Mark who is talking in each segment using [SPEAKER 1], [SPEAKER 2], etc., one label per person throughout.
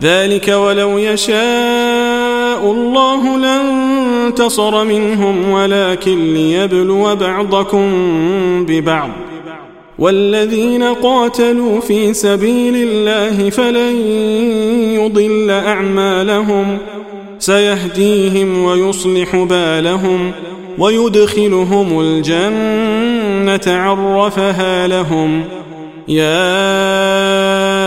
[SPEAKER 1] ذلك ولو يشاء الله لانتصر منهم ولكن ليبلو بعضكم ببعض والذين قاتلوا في سبيل الله فلن يضل اعمالهم سيهديهم ويصلح بالهم ويدخلهم الجنه عرفها لهم يا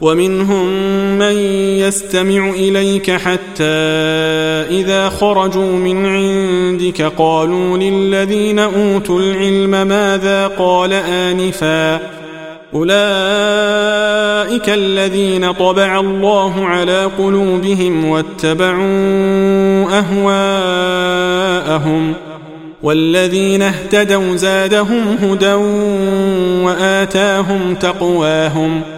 [SPEAKER 1] ومنهم من يستمع إليك حتى إذا خرجوا من عندك قالوا للذين أوتوا العلم ماذا قال آنفا أولئك الذين طبع الله على قلوبهم واتبعوا أهواءهم والذين اهتدوا زادهم هدى وآتاهم تقواهم ۖ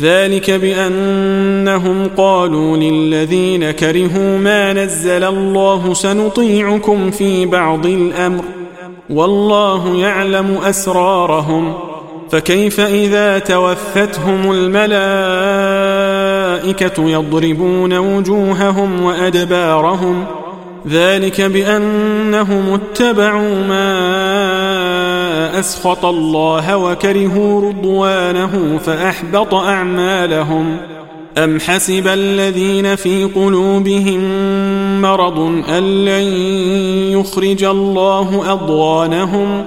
[SPEAKER 1] ذلك بأنهم قالوا للذين كرهوا ما نزل الله سنطيعكم في بعض الأمر والله يعلم أسرارهم فكيف إذا توفتهم الملائكة يضربون وجوههم وأدبارهم ذلك بأنهم اتبعوا ما أسخط الله وكرهوا رضوانه فأحبط أعمالهم أم حسب الذين في قلوبهم مرض أن لن يخرج الله أضوانهم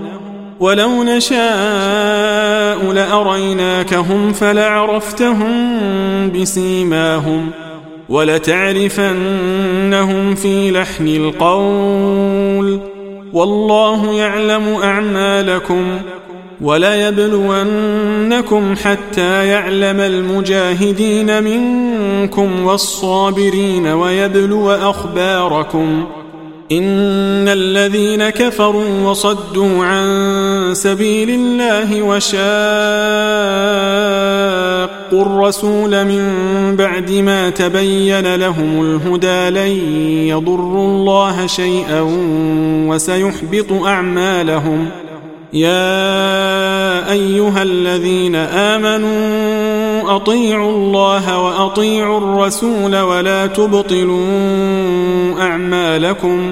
[SPEAKER 1] ولو نشاء لأريناكهم فلعرفتهم بسيماهم ولتعرفنهم في لحن القول والله يعلم أعمالكم وليبلونكم حتى يعلم المجاهدين منكم والصابرين ويبلو أخباركم إن الذين كفروا وصدوا عن سبيل الله وشاقوا واتقوا الرسول من بعد ما تبين لهم الهدى لن يضروا الله شيئا وسيحبط اعمالهم يا ايها الذين امنوا اطيعوا الله واطيعوا الرسول ولا تبطلوا اعمالكم